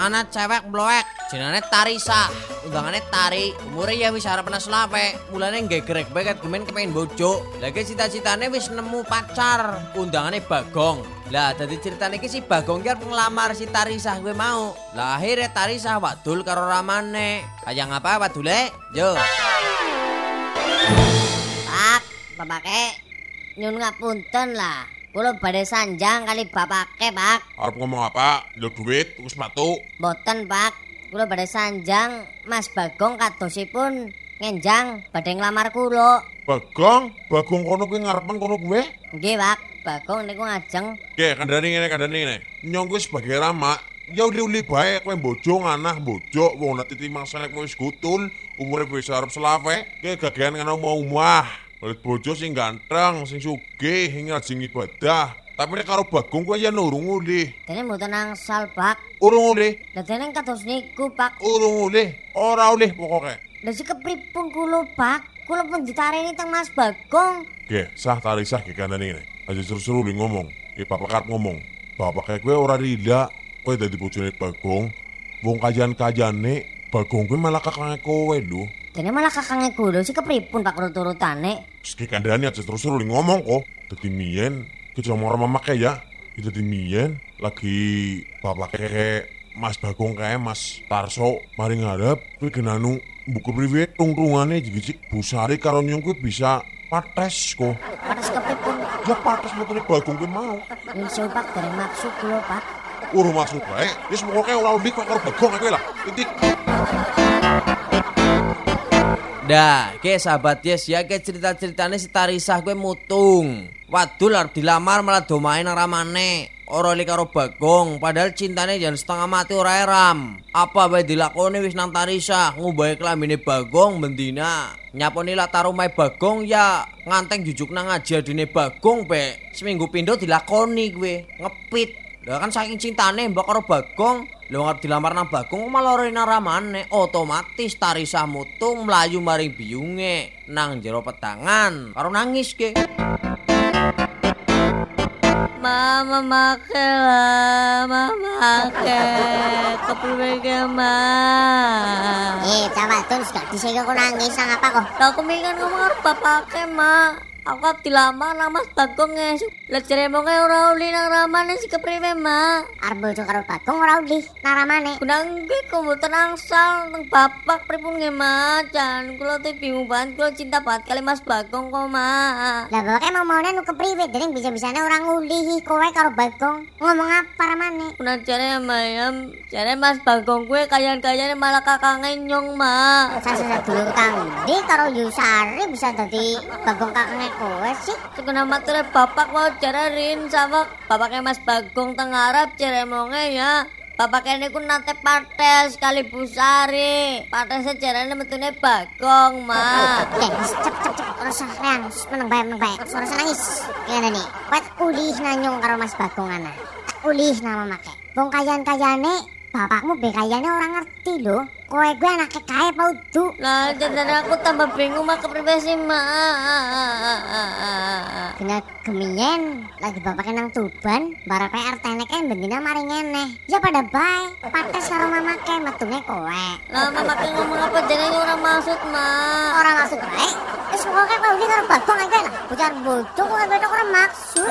Anak cewek bloek, jenenge Tarisa, undangane Tari, umure ya wis arep penes lape, mulane nggak gerek banget gemen kepengin bojo. Lagi cita-citane wis nemu pacar, undangane Bagong. Lah dadi ceritane iki si Bagong arep ngelamar si Tarisa gue mau. Lah akhirnya Tarisa wadul karo ramane. Kayak ngapa wadule? Yo. Pak, bapake nyun ngapunten lah. Kulo badhe sanjang kali bapake, Pak. Arep ngomong apa? Yo duit, tuku sepatu. Mboten, Pak. Kulo badhe sanjang Mas Bagong kadosipun ngenjang badhe nglamar kulo. Bagong, Bagong kono kuwi ngarepen kono kuwe? Nggih, Pak. Bagong niku ngajeng. Oke, kandhane ngene, kandhane ngene. Nyong kuwi sebagai rama, ya uli-uli bae kowe bojo nganah bojo wong nek titi mangsane kowe wis gutul, umure wis arep selawe, ke gagean ngono mau omah. Oleh bojo sing ganteng, sing sugih, sing rajin ibadah. Tapi nek karo Bagong kowe ya nurung uli. Dene mboten angsal, Pak. Urung uli, Lah dene kados niku, Pak. urung uli, ora uli pokoke. Lah sik kepripun kulo, Pak? Kulo pun ditarini teng Mas Bagong. Oke, sah tari sah ke kandhane ngene. Aja seru-seru li ngomong. Ki bapak karep ngomong. Bapak kayak kowe ora rida, kowe dadi bojone Bagong. Wong kajian-kajane Bagong kuwi malah kakange kowe lho. Dene malah kakange kulo sik kepripun, Pak urut-urutane. Ski kandhane aja terus-terus li ngomong kok. Dadi miyen kita mau mamake ya. Itu di miyen lagi bapak kayak Mas Bagong kae Mas Tarso mari ngarep kuwi genanu buku priwe tungtungane jigik busari karo nyong kuwi bisa pates kok. Pates kepripun? Ya pates metune Bagong kuwi mau. Sewu, Pak, dari maksud kulo, Pak. Urung maksud bae. Wis pokoke ora udik kok karo Bagong kowe lah. Titik. Dah, ke sahabat yes ya ke cerita-ceritane si Tarisah gue mutung. Wadul arep dilamar malah domain nang ramane. Ora li karo Bagong, padahal cintane jan setengah mati ora eram. Apa bae dilakoni wis nang Tarisah, ngubahi kelambine Bagong bendina. Nyaponi latar omahe Bagong ya nganteng jujuk nang ngaji adine Bagong pe. Seminggu pindho dilakoni gue, ngepit. Lah kan saking cintane mbak karo Bagong, lho ngarep dilamar nang Bagong kok malah ora nang ramane. Otomatis Tarisah mutu mlayu maring biyunge nang jero petangan karo nangis ke. Mama make mama make, kepriwe ma. Eh, camat tuh gak disego kok nangis nang apa kok? Lah aku mikir ngomong arep bapake, Ma. Aku arep dilamar nang Mas Bagong esuk. Lah jeremonge ora uli nang ramane si kepriwe, Ma. Arep bojo karo Bagong ora uli nang ramane. Gunang kok mboten angsal nang bapak pripun nggih, Ma. Jan kula tuh bingung banget, kula cinta banget kali Mas Bagong kok, Ma. Lah bapake mau maunya nu kepriwe dening bisa-bisane orang nguli kowe karo Bagong. Ngomong apa ramane? Kuna jare mayam, jare Mas Bagong kuwe kayan-kayane malah kakange nyong, Ma. Sasa dulur kang ndi karo Yusari bisa dadi Bagong kakangnya kowe sih? Sekena mature bapak mau jare sama bapaknya Mas Bagong teng Arab ceremonge ya. Bapak niku nate pates kali busari. Patesnya jarane metune Bagong, Ma. Oke, cep cep cep ora usah Wis meneng bae meneng bae. Ora usah nangis. Ngene nih, wet ulih nanyong karo Mas Bagong ana. Tak ulih nama make. Wong kayan-kayane bapakmu be kayane ora ngerti lho. Kowe gue anake kae apa udu? Lah jadi aku tambah bingung mah Ma. Kena gemien lagi bapaknya nang Tuban, barape RTN kan bendina mari ngene. Ya pada bae, pates karo mamake metune kowe. Lah mama ke ngomong apa jenenge ora maksud, Ma. Ora maksud bae. Wis pokoke kowe udah karo Bagong ae lah. Bocah bodoh kowe wedok ora maksud.